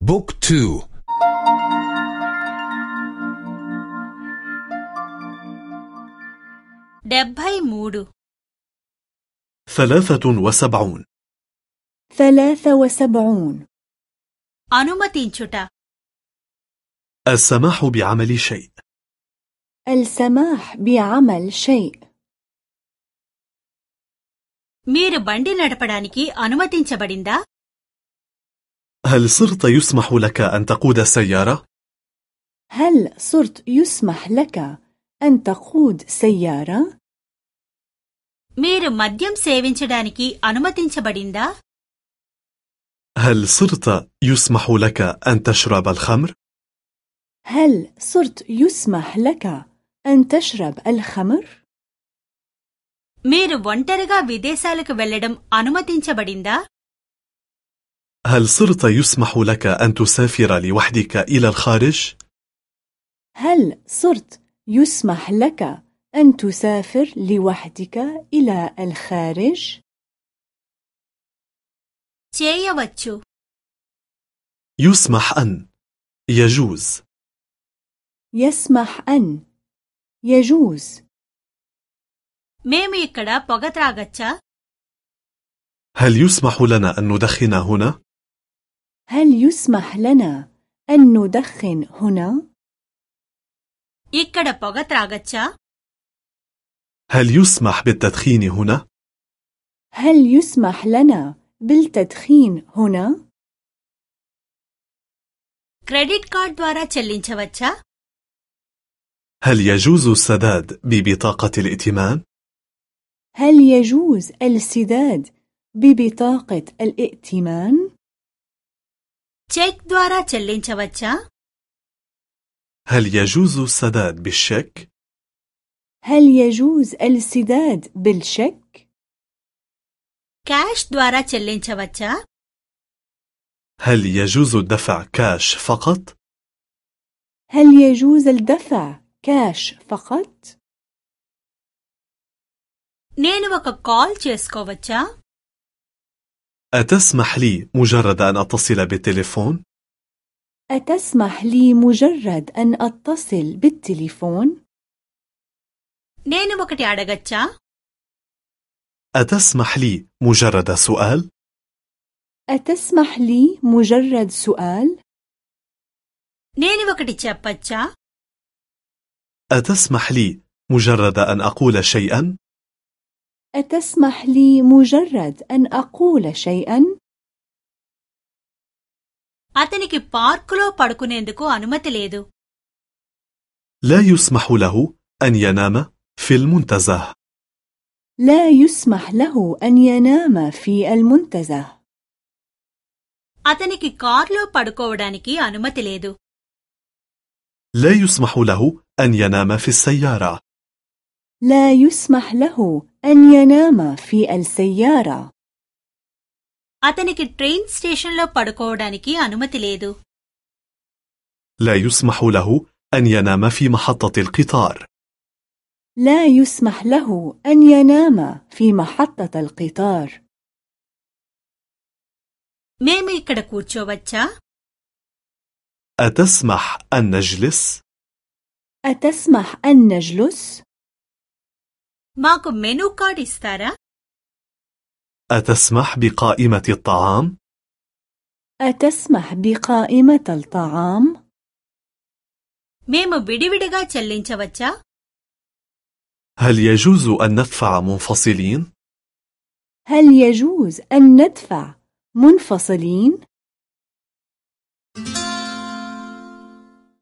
بوك تو డెబ్భై మూడు ثلاثة وسبعون ثلاثة وسبعون అనుమతించుట السماح بعمل شيء السماح بعمل شيء మీరు బండి నడపడానికి అనుమతించబడిందా هل صرت يسمح لك أن تقود السيارة؟ هل صرت يسمح لك أن تقود سيارة؟ మీరు మద్యం సేవించడానికి అనుమతించబడిందా هل صرت يسمح لك أن تشرب الخمر؟ هل صرت يسمح لك أن تشرب الخمر؟ మీరు ఒంటరిగా విదేశాలకు వెళ్లడం అనుమతించబడిందా هل صرت يسمح لك أن تسافر لوحدك إلى الخارج؟ هل صرت يسمح لك أن تسافر لوحدك إلى الخارج؟ చేయవచ్చు يسمح أن يجوز يسمح أن يجوز మేము ఇక్కడ పొగ త్రాగచ్చా هل يسمح لنا أن ندخن هنا؟ هل يسمح لنا أن ندخن هنا؟ ఇక్కడ పొగ త్రాగచ్చా هل يسمح بالتدخين هنا؟ هل يسمح لنا بالتدخين هنا؟ క్రెడిట్ కార్డ్ ద్వారా చెల్లించవచ్చా هل يجوز السداد ببطاقة الائتمان؟ هل يجوز السداد ببطاقة الائتمان؟ చెక్ ద్వారా చెల్లించవచ్చా هل يجوز السداد بالشيك؟ هل يجوز السداد بالشيك؟ క్యాష్ ద్వారా చెల్లించవచ్చా هل يجوز الدفع كاش فقط؟ هل يجوز الدفع كاش فقط؟ నేను ఒక కాల్ చేసుకోవచ్చా أتسمح لي مجرد أن أتصل بالتليفون؟ أتسمح لي مجرد أن أتصل بالتليفون؟ నేను ఒకటి అడగచ్చా أتسمح لي مجرد سؤال؟ أتسمح لي مجرد سؤال؟ నేను ఒకటి చెప్పచ్చా أتسمح لي مجرد أن أقول شيئا؟ أتسمح لي مجرد أن أقول شيئا؟ అతనికి పార్కులో పడుకునేందుకు అనుమతి లేదు لا يسمح له أن ينام في المنتزه لا يسمح له أن ينام في المنتزه అతనికి కారులో పడుకోవడానికి అనుమతి లేదు لا يسمح له أن ينام في السيارة لا يسمح له أن ينام في السيارة అతనికి ట్రైన్ స్టేషన్లో పడుకోవడానికి అనుమతి లేదు لا يسمح له أن ينام في محطة القطار لا يسمح له أن ينام في محطة القطار మేము ఇక్కడ కూర్చోవచ్చా أتسمح أن نجلس؟ أتسمح أن نجلس؟ మాకు మెనూ కార్డ్ ఇస్తారా أتسمح بقائمة الطعام؟ أتسمح بقائمة الطعام؟ మేము విడివిడిగా చెల్లించవచ్చా هل يجوز أن ندفع منفصلين؟ هل يجوز أن ندفع منفصلين؟